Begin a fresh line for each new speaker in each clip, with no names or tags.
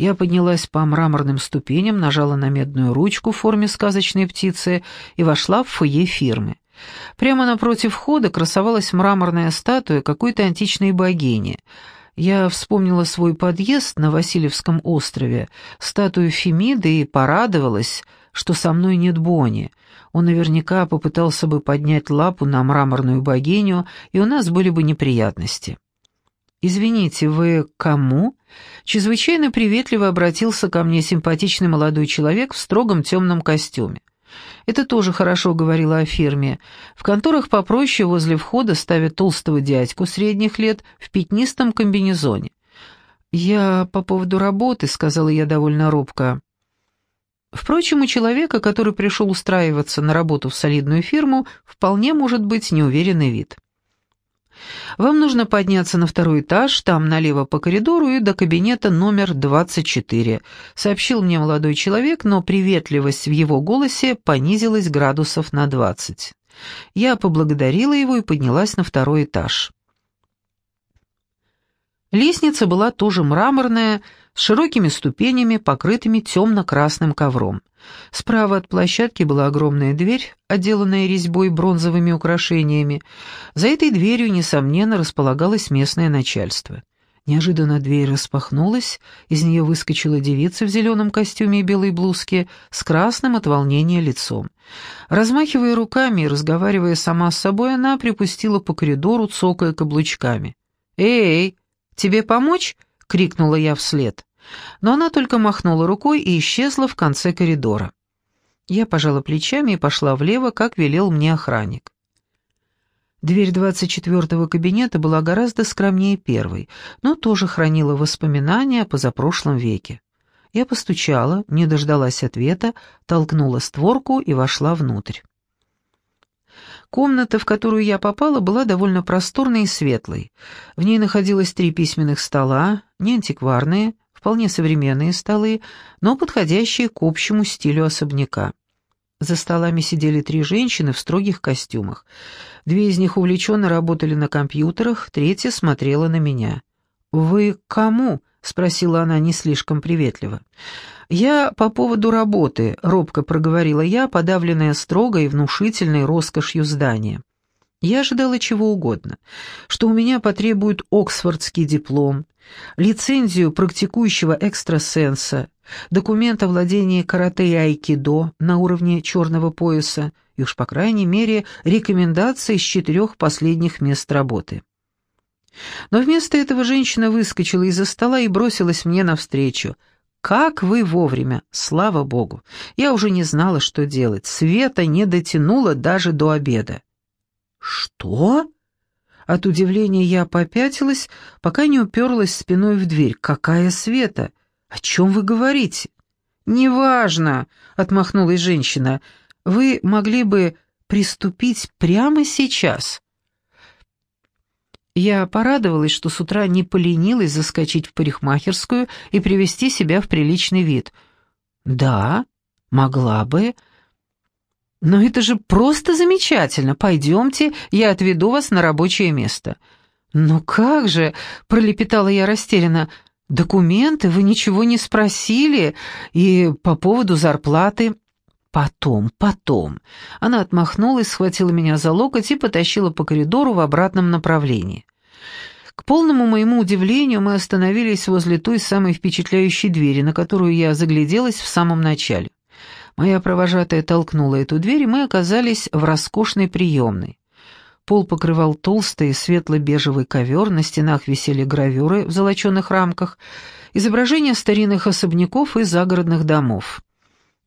Я поднялась по мраморным ступеням, нажала на медную ручку в форме сказочной птицы и вошла в фойе фирмы. Прямо напротив входа красовалась мраморная статуя какой-то античной богини. Я вспомнила свой подъезд на Васильевском острове, статую Фемиды и порадовалась, что со мной нет Бони. Он наверняка попытался бы поднять лапу на мраморную богиню, и у нас были бы неприятности. «Извините, вы кому?» Чрезвычайно приветливо обратился ко мне симпатичный молодой человек в строгом темном костюме. Это тоже хорошо говорило о фирме. В конторах попроще возле входа ставят толстого дядьку средних лет в пятнистом комбинезоне. «Я по поводу работы», — сказала я довольно робко. Впрочем, у человека, который пришел устраиваться на работу в солидную фирму, вполне может быть неуверенный вид. Вам нужно подняться на второй этаж, там налево по коридору и до кабинета номер 24», — сообщил мне молодой человек, но приветливость в его голосе понизилась градусов на 20. Я поблагодарила его и поднялась на второй этаж. Лестница была тоже мраморная, с широкими ступенями, покрытыми темно-красным ковром. Справа от площадки была огромная дверь, отделанная резьбой бронзовыми украшениями. За этой дверью, несомненно, располагалось местное начальство. Неожиданно дверь распахнулась, из нее выскочила девица в зеленом костюме и белой блузке с красным от волнения лицом. Размахивая руками и разговаривая сама с собой, она припустила по коридору, цокая каблучками. «Эй, тебе помочь?» — крикнула я вслед но она только махнула рукой и исчезла в конце коридора. Я пожала плечами и пошла влево, как велел мне охранник. Дверь двадцать четвертого кабинета была гораздо скромнее первой, но тоже хранила воспоминания о позапрошлом веке. Я постучала, не дождалась ответа, толкнула створку и вошла внутрь. Комната, в которую я попала, была довольно просторной и светлой. В ней находилось три письменных стола, не антикварные, вполне современные столы, но подходящие к общему стилю особняка. За столами сидели три женщины в строгих костюмах. Две из них увлеченно работали на компьютерах, третья смотрела на меня. «Вы кому?» — спросила она не слишком приветливо. «Я по поводу работы», — робко проговорила я, подавленная строгой и внушительной роскошью здания. Я ожидала чего угодно, что у меня потребуют оксфордский диплом, лицензию практикующего экстрасенса, документ о владении карате и айкидо на уровне черного пояса и уж, по крайней мере, рекомендации из четырех последних мест работы. Но вместо этого женщина выскочила из-за стола и бросилась мне навстречу. «Как вы вовремя! Слава Богу! Я уже не знала, что делать. Света не дотянула даже до обеда». «Что?» От удивления я попятилась, пока не уперлась спиной в дверь. «Какая Света? О чем вы говорите?» «Неважно», — отмахнулась женщина. «Вы могли бы приступить прямо сейчас». Я порадовалась, что с утра не поленилась заскочить в парикмахерскую и привести себя в приличный вид. «Да, могла бы», «Но это же просто замечательно! Пойдемте, я отведу вас на рабочее место». «Ну как же!» — пролепетала я растерянно. «Документы? Вы ничего не спросили? И по поводу зарплаты?» «Потом, потом». Она отмахнулась, схватила меня за локоть и потащила по коридору в обратном направлении. К полному моему удивлению мы остановились возле той самой впечатляющей двери, на которую я загляделась в самом начале. Моя провожатая толкнула эту дверь, и мы оказались в роскошной приемной. Пол покрывал толстый светло-бежевый ковер, на стенах висели гравюры в золоченых рамках, изображения старинных особняков и загородных домов.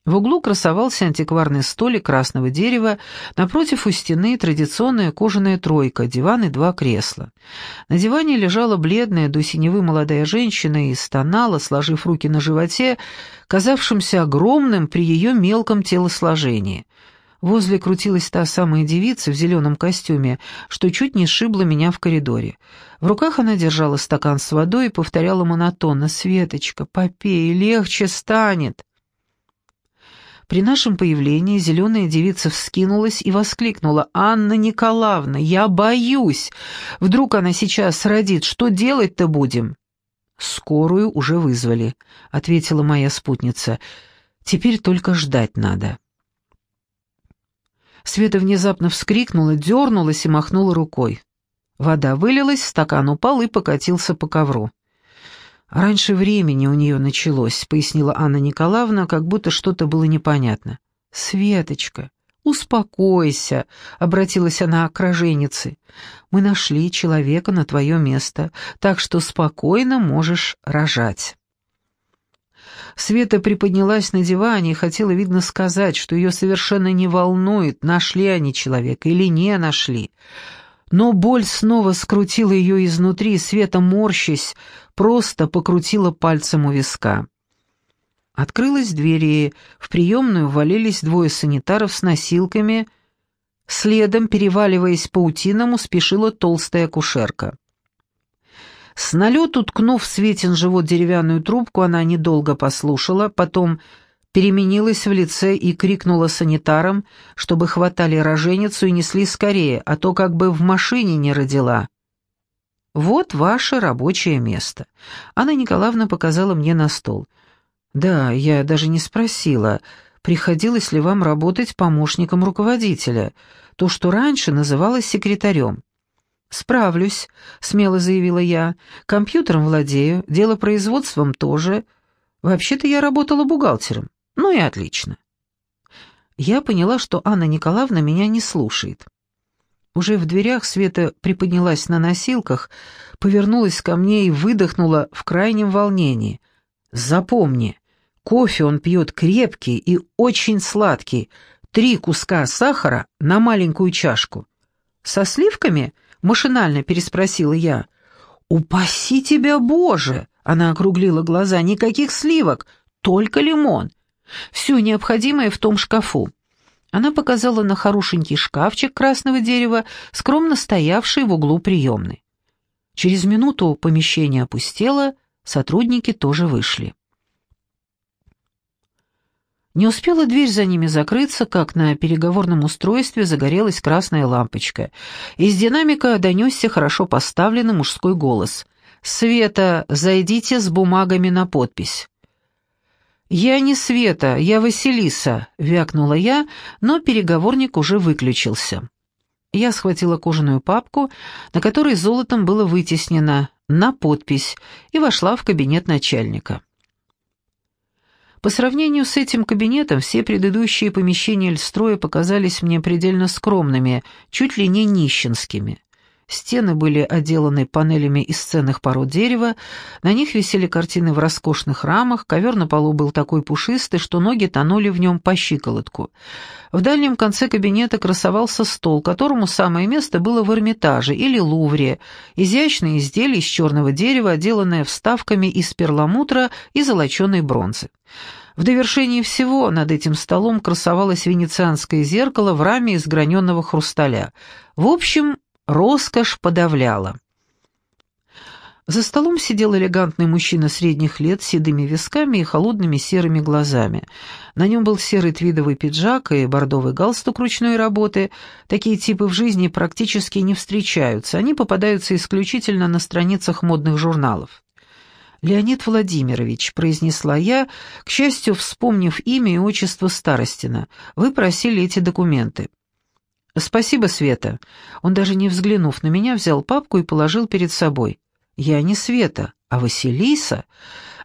В углу красовался антикварный столик красного дерева, напротив у стены традиционная кожаная тройка, диван и два кресла. На диване лежала бледная до синевы молодая женщина и стонала, сложив руки на животе, казавшимся огромным при ее мелком телосложении. Возле крутилась та самая девица в зеленом костюме, что чуть не сшибла меня в коридоре. В руках она держала стакан с водой и повторяла монотонно «Светочка, попей, легче станет». При нашем появлении зеленая девица вскинулась и воскликнула «Анна Николаевна, я боюсь! Вдруг она сейчас родит, что делать-то будем?» «Скорую уже вызвали», — ответила моя спутница. «Теперь только ждать надо». Света внезапно вскрикнула, дернулась и махнула рукой. Вода вылилась, стакан упал и покатился по ковру. «Раньше времени у нее началось», — пояснила Анна Николаевна, как будто что-то было непонятно. «Светочка, успокойся», — обратилась она к роженице. «Мы нашли человека на твое место, так что спокойно можешь рожать». Света приподнялась на диване и хотела, видно, сказать, что ее совершенно не волнует, нашли они человека или не нашли. Но боль снова скрутила ее изнутри, Света, морщась, просто покрутила пальцем у виска. Открылась дверь, и в приемную ввалились двое санитаров с носилками. Следом, переваливаясь паутиному, спешила толстая акушерка. С налету, ткнув Светин живот деревянную трубку, она недолго послушала, потом переменилась в лице и крикнула санитарам, чтобы хватали роженицу и несли скорее, а то как бы в машине не родила. «Вот ваше рабочее место». Анна Николаевна показала мне на стол. «Да, я даже не спросила, приходилось ли вам работать помощником руководителя, то, что раньше называлось секретарем». «Справлюсь», — смело заявила я. «Компьютером владею, делопроизводством тоже. Вообще-то я работала бухгалтером. Ну и отлично». Я поняла, что Анна Николаевна меня не слушает. Уже в дверях Света приподнялась на носилках, повернулась ко мне и выдохнула в крайнем волнении. «Запомни, кофе он пьет крепкий и очень сладкий, три куска сахара на маленькую чашку. Со сливками?» — машинально переспросила я. «Упаси тебя, Боже!» — она округлила глаза. «Никаких сливок, только лимон. Все необходимое в том шкафу». Она показала на хорошенький шкафчик красного дерева, скромно стоявший в углу приемной. Через минуту помещение опустело, сотрудники тоже вышли. Не успела дверь за ними закрыться, как на переговорном устройстве загорелась красная лампочка. Из динамика донесся хорошо поставленный мужской голос. «Света, зайдите с бумагами на подпись». «Я не Света, я Василиса», — вякнула я, но переговорник уже выключился. Я схватила кожаную папку, на которой золотом было вытеснено «на подпись», и вошла в кабинет начальника. По сравнению с этим кабинетом все предыдущие помещения Эльстроя показались мне предельно скромными, чуть ли не нищенскими. Стены были отделаны панелями из ценных пород дерева, на них висели картины в роскошных рамах, ковер на полу был такой пушистый, что ноги тонули в нем по щиколотку. В дальнем конце кабинета красовался стол, которому самое место было в Эрмитаже или Лувре, изящное изделие из черного дерева, отделанное вставками из перламутра и золоченой бронзы. В довершении всего над этим столом красовалось венецианское зеркало в раме из граненого хрусталя. В общем, Роскошь подавляла. За столом сидел элегантный мужчина средних лет с седыми висками и холодными серыми глазами. На нем был серый твидовый пиджак и бордовый галстук ручной работы. Такие типы в жизни практически не встречаются, они попадаются исключительно на страницах модных журналов. «Леонид Владимирович», — произнесла я, к счастью, вспомнив имя и отчество Старостина, — «вы просили эти документы». «Спасибо, Света». Он даже не взглянув на меня, взял папку и положил перед собой. «Я не Света, а Василиса».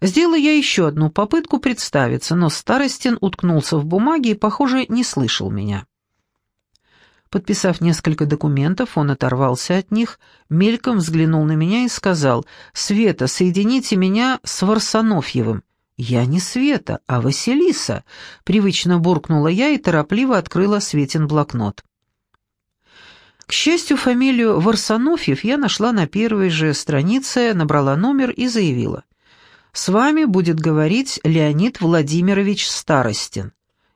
Сделала я еще одну попытку представиться, но Старостин уткнулся в бумаге и, похоже, не слышал меня. Подписав несколько документов, он оторвался от них, мельком взглянул на меня и сказал, «Света, соедините меня с Варсонофьевым». «Я не Света, а Василиса», — привычно буркнула я и торопливо открыла Светин блокнот. К счастью, фамилию Варсонофьев я нашла на первой же странице, набрала номер и заявила. «С вами будет говорить Леонид Владимирович Старостин».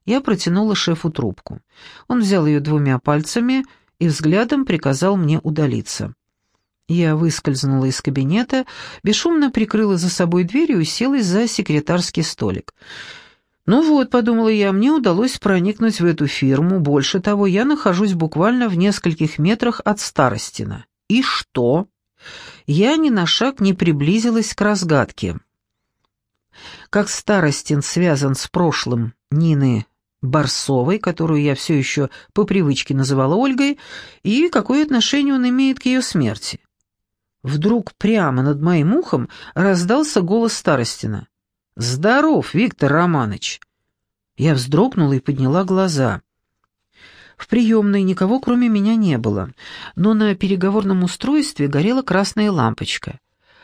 Я протянула шефу трубку. Он взял ее двумя пальцами и взглядом приказал мне удалиться. Я выскользнула из кабинета, бесшумно прикрыла за собой дверь и уселась за секретарский столик. Ну вот, подумала я, мне удалось проникнуть в эту фирму, больше того, я нахожусь буквально в нескольких метрах от Старостина. И что? я ни на шаг не приблизилась к разгадке. Как Старостин связан с прошлым Нины Барсовой, которую я все еще по привычке называла Ольгой, и какое отношение он имеет к ее смерти. Вдруг прямо над моим ухом раздался голос Старостина. «Здоров, Виктор Романович!» Я вздрогнула и подняла глаза. В приемной никого, кроме меня, не было, но на переговорном устройстве горела красная лампочка.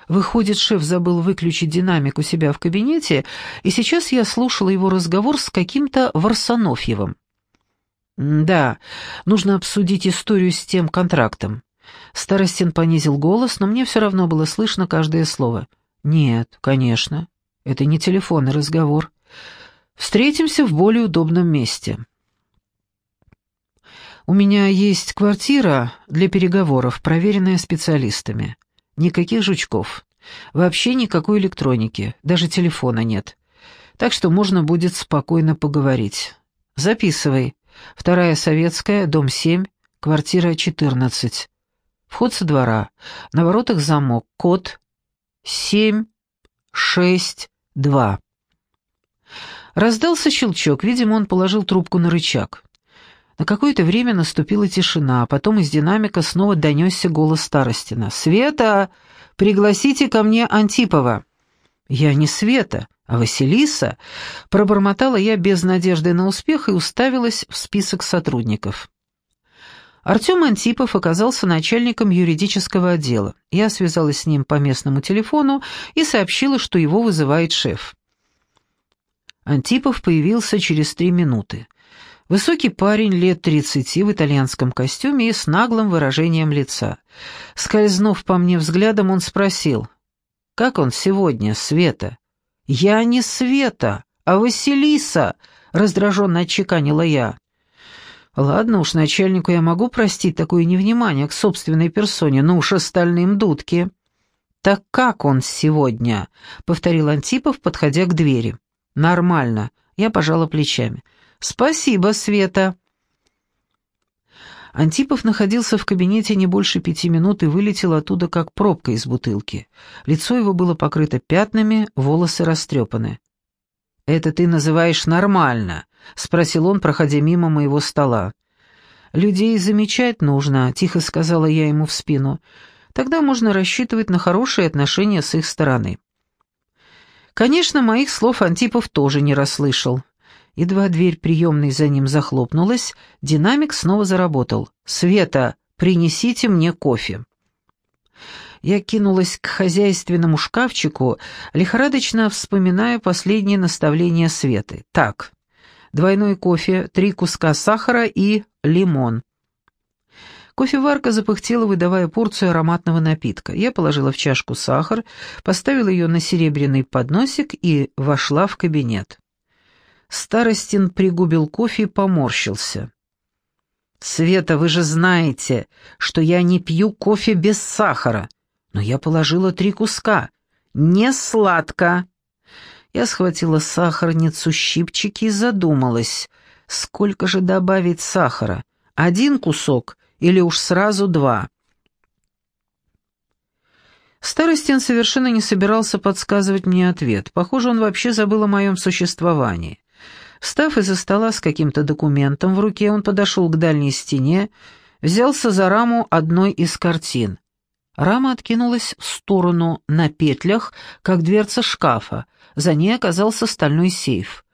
Выходит, шеф забыл выключить динамик у себя в кабинете, и сейчас я слушала его разговор с каким-то Варсонофьевым. «Да, нужно обсудить историю с тем контрактом». Старостин понизил голос, но мне все равно было слышно каждое слово. «Нет, конечно, это не телефонный разговор. Встретимся в более удобном месте». У меня есть квартира для переговоров, проверенная специалистами. Никаких жучков. Вообще никакой электроники, даже телефона нет. Так что можно будет спокойно поговорить. Записывай. Вторая советская, дом 7, квартира 14. Вход со двора. На воротах замок. Код 762. Раздался щелчок, видимо, он положил трубку на рычаг. На какое-то время наступила тишина, а потом из динамика снова донесся голос Старостина. «Света, пригласите ко мне Антипова». «Я не Света, а Василиса», — пробормотала я без надежды на успех и уставилась в список сотрудников. Артем Антипов оказался начальником юридического отдела. Я связалась с ним по местному телефону и сообщила, что его вызывает шеф. Антипов появился через три минуты. Высокий парень лет тридцати в итальянском костюме и с наглым выражением лица. Скользнув по мне взглядом, он спросил, «Как он сегодня, Света?» «Я не Света, а Василиса», — раздраженно отчеканила я. «Ладно уж, начальнику я могу простить такое невнимание к собственной персоне, но уж остальным дудки». «Так как он сегодня?» — повторил Антипов, подходя к двери. «Нормально», — я пожала плечами. «Спасибо, Света». Антипов находился в кабинете не больше пяти минут и вылетел оттуда, как пробка из бутылки. Лицо его было покрыто пятнами, волосы растрепаны. «Это ты называешь нормально?» — спросил он, проходя мимо моего стола. «Людей замечать нужно», — тихо сказала я ему в спину. «Тогда можно рассчитывать на хорошие отношения с их стороны». Конечно, моих слов Антипов тоже не расслышал. Едва дверь приемной за ним захлопнулась, динамик снова заработал. «Света, принесите мне кофе». Я кинулась к хозяйственному шкафчику, лихорадочно вспоминая последние наставления Светы. «Так, двойной кофе, три куска сахара и лимон». Кофеварка запыхтела, выдавая порцию ароматного напитка. Я положила в чашку сахар, поставила ее на серебряный подносик и вошла в кабинет. Старостин пригубил кофе и поморщился. «Света, вы же знаете, что я не пью кофе без сахара, но я положила три куска. Не сладко!» Я схватила сахарницу, щипчики и задумалась, сколько же добавить сахара? Один кусок или уж сразу два? Старостин совершенно не собирался подсказывать мне ответ. Похоже, он вообще забыл о моем существовании. Встав из-за стола с каким-то документом в руке, он подошел к дальней стене, взялся за раму одной из картин. Рама откинулась в сторону на петлях, как дверца шкафа. За ней оказался стальной сейф.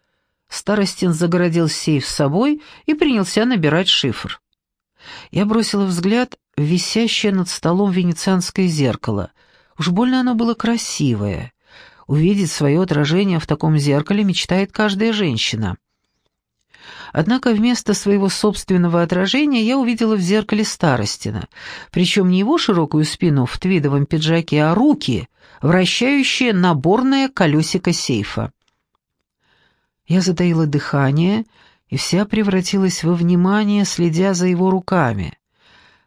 Старостин загородил сейф с собой и принялся набирать шифр. Я бросила взгляд в висящее над столом венецианское зеркало. Уж больно оно было красивое. Увидеть свое отражение в таком зеркале мечтает каждая женщина. Однако вместо своего собственного отражения я увидела в зеркале Старостина, причем не его широкую спину в твидовом пиджаке, а руки, вращающие наборное колесико сейфа. Я затаила дыхание, и вся превратилась во внимание, следя за его руками.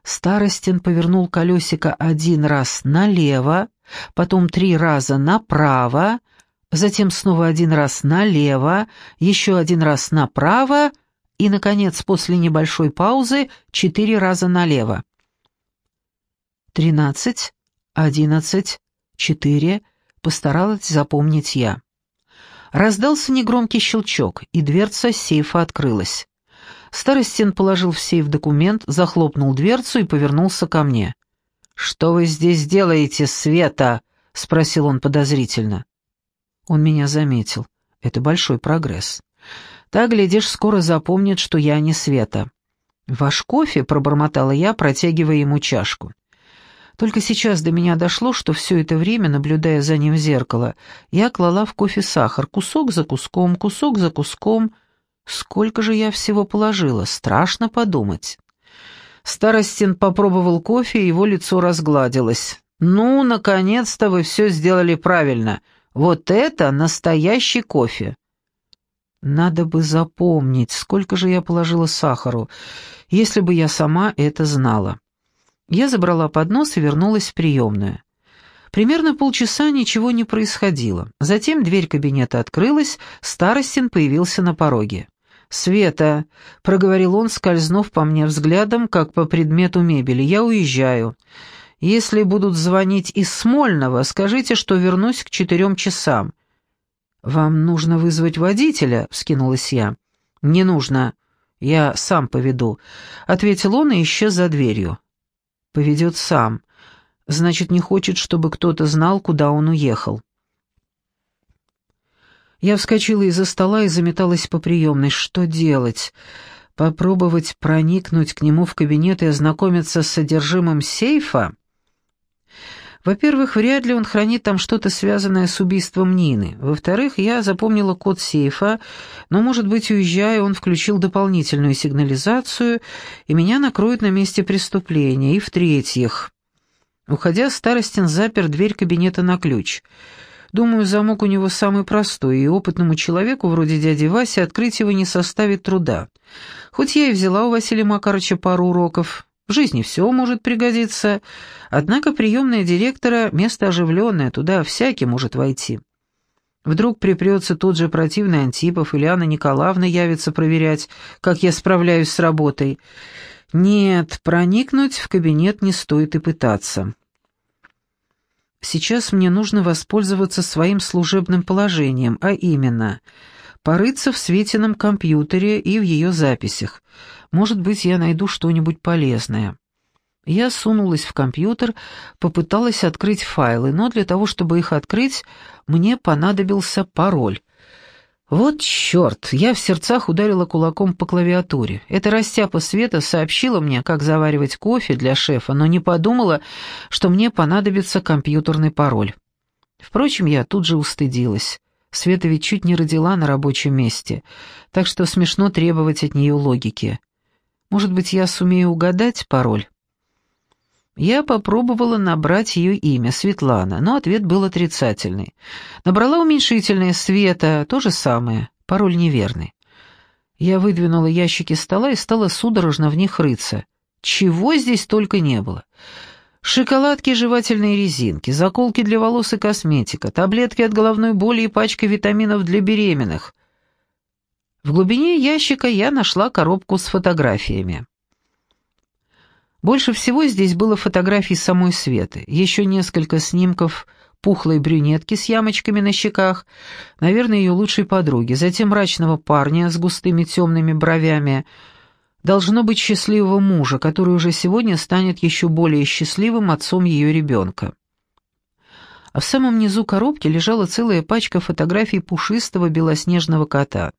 Старостин повернул колесико один раз налево, потом три раза направо, затем снова один раз налево, еще один раз направо и, наконец, после небольшой паузы, четыре раза налево. «Тринадцать, одиннадцать, четыре, постаралась запомнить я. Раздался негромкий щелчок, и дверца сейфа открылась. Старостин положил в сейф документ, захлопнул дверцу и повернулся ко мне. «Что вы здесь делаете, Света?» — спросил он подозрительно. Он меня заметил. Это большой прогресс. Так, глядишь, скоро запомнит, что я не Света. «Ваш кофе?» — пробормотала я, протягивая ему чашку. Только сейчас до меня дошло, что все это время, наблюдая за ним в зеркало, я клала в кофе сахар, кусок за куском, кусок за куском. Сколько же я всего положила, страшно подумать. Старостин попробовал кофе, и его лицо разгладилось. «Ну, наконец-то вы все сделали правильно. Вот это настоящий кофе». Надо бы запомнить, сколько же я положила сахару, если бы я сама это знала. Я забрала поднос и вернулась в приемную. Примерно полчаса ничего не происходило. Затем дверь кабинета открылась, Старостин появился на пороге. «Света», — проговорил он, скользнув по мне взглядом, как по предмету мебели, — «я уезжаю. Если будут звонить из Смольного, скажите, что вернусь к четырем часам». «Вам нужно вызвать водителя», — вскинулась я. «Не нужно. Я сам поведу», — ответил он и исчез за дверью. Поведет сам. Значит, не хочет, чтобы кто-то знал, куда он уехал. Я вскочила из-за стола и заметалась по приемной. Что делать? Попробовать проникнуть к нему в кабинет и ознакомиться с содержимым сейфа? Во-первых, вряд ли он хранит там что-то связанное с убийством Нины. Во-вторых, я запомнила код сейфа, но, может быть, уезжая, он включил дополнительную сигнализацию, и меня накроют на месте преступления. И в-третьих, уходя, Старостин запер дверь кабинета на ключ. Думаю, замок у него самый простой, и опытному человеку, вроде дяди Васи, открыть его не составит труда. Хоть я и взяла у Василия Макарыча пару уроков, в жизни все может пригодиться, однако приемная директора — место оживленное, туда всякий может войти. Вдруг припрется тот же противный Антипов или Анна Николаевна явится проверять, как я справляюсь с работой. Нет, проникнуть в кабинет не стоит и пытаться. Сейчас мне нужно воспользоваться своим служебным положением, а именно — порыться в Светином компьютере и в ее записях. Может быть, я найду что-нибудь полезное. Я сунулась в компьютер, попыталась открыть файлы, но для того, чтобы их открыть, мне понадобился пароль. Вот черт, я в сердцах ударила кулаком по клавиатуре. Эта растяпа Света сообщила мне, как заваривать кофе для шефа, но не подумала, что мне понадобится компьютерный пароль. Впрочем, я тут же устыдилась. Света ведь чуть не родила на рабочем месте, так что смешно требовать от нее логики. Может быть, я сумею угадать пароль? Я попробовала набрать ее имя, Светлана, но ответ был отрицательный. Набрала уменьшительное «Света», то же самое, пароль неверный. Я выдвинула ящики стола и стала судорожно в них рыться. Чего здесь только не было. Шоколадки жевательные резинки, заколки для волос и косметика, таблетки от головной боли и пачка витаминов для беременных. В глубине ящика я нашла коробку с фотографиями. Больше всего здесь было фотографий самой Светы, еще несколько снимков пухлой брюнетки с ямочками на щеках, наверное, ее лучшей подруги, затем мрачного парня с густыми темными бровями — должно быть счастливого мужа, который уже сегодня станет еще более счастливым отцом ее ребенка. А в самом низу коробки лежала целая пачка фотографий пушистого белоснежного кота.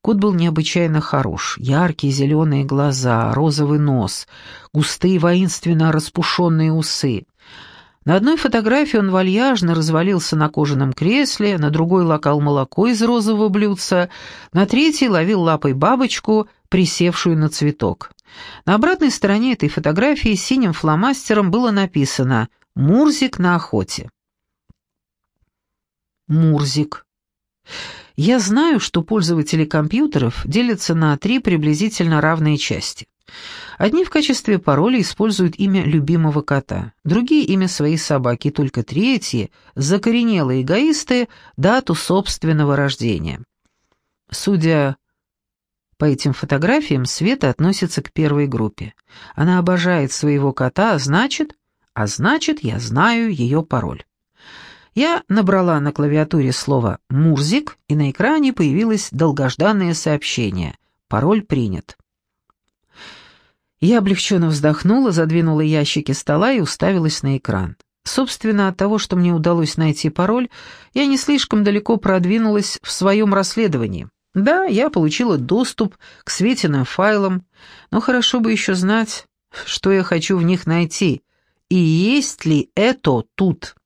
Кот был необычайно хорош. Яркие зеленые глаза, розовый нос, густые воинственно распушенные усы. На одной фотографии он вальяжно развалился на кожаном кресле, на другой лакал молоко из розового блюдца, на третьей ловил лапой бабочку, присевшую на цветок. На обратной стороне этой фотографии синим фломастером было написано «Мурзик на охоте». Мурзик. Я знаю, что пользователи компьютеров делятся на три приблизительно равные части. Одни в качестве пароля используют имя любимого кота, другие — имя своей собаки, только третьи — закоренелые эгоисты — дату собственного рождения. Судя по этим фотографиям, Света относится к первой группе. Она обожает своего кота, а значит, а значит, я знаю ее пароль. Я набрала на клавиатуре слово «Мурзик», и на экране появилось долгожданное сообщение «Пароль принят». Я облегченно вздохнула, задвинула ящики стола и уставилась на экран. Собственно, от того, что мне удалось найти пароль, я не слишком далеко продвинулась в своем расследовании. Да, я получила доступ к Светиным файлам, но хорошо бы еще знать, что я хочу в них найти, и есть ли это тут.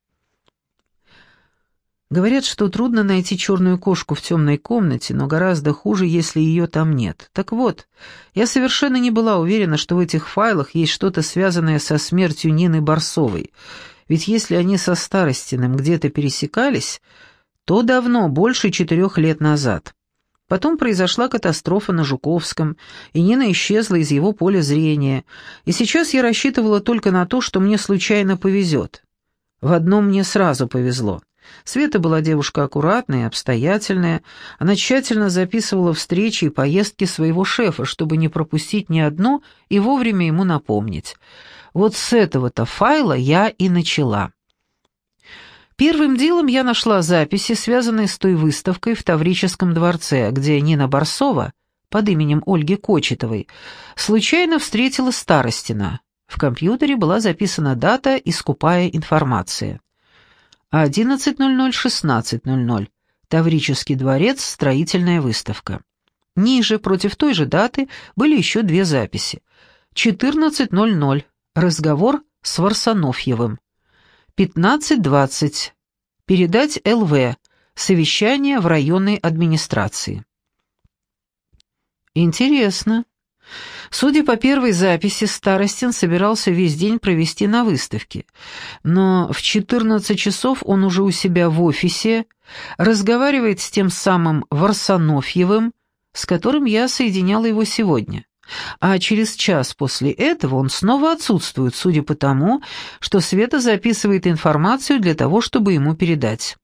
Говорят, что трудно найти черную кошку в темной комнате, но гораздо хуже, если ее там нет. Так вот, я совершенно не была уверена, что в этих файлах есть что-то связанное со смертью Нины Барсовой, ведь если они со Старостиным где-то пересекались, то давно, больше четырех лет назад. Потом произошла катастрофа на Жуковском, и Нина исчезла из его поля зрения, и сейчас я рассчитывала только на то, что мне случайно повезет. В одном мне сразу повезло. Света была девушка аккуратная и обстоятельная, она тщательно записывала встречи и поездки своего шефа, чтобы не пропустить ни одну и вовремя ему напомнить. Вот с этого-то файла я и начала. Первым делом я нашла записи, связанные с той выставкой в Таврическом дворце, где Нина Барсова, под именем Ольги Кочетовой, случайно встретила Старостина. В компьютере была записана дата и скупая информация. 11.00-16.00. Таврический дворец, строительная выставка. Ниже, против той же даты, были еще две записи. 14.00. Разговор с Варсонофьевым. 15.20. Передать ЛВ. Совещание в районной администрации. Интересно. Судя по первой записи, Старостин собирался весь день провести на выставке, но в 14 часов он уже у себя в офисе разговаривает с тем самым Варсонофьевым, с которым я соединяла его сегодня а через час после этого он снова отсутствует, судя по тому, что Света записывает информацию для того, чтобы ему передать.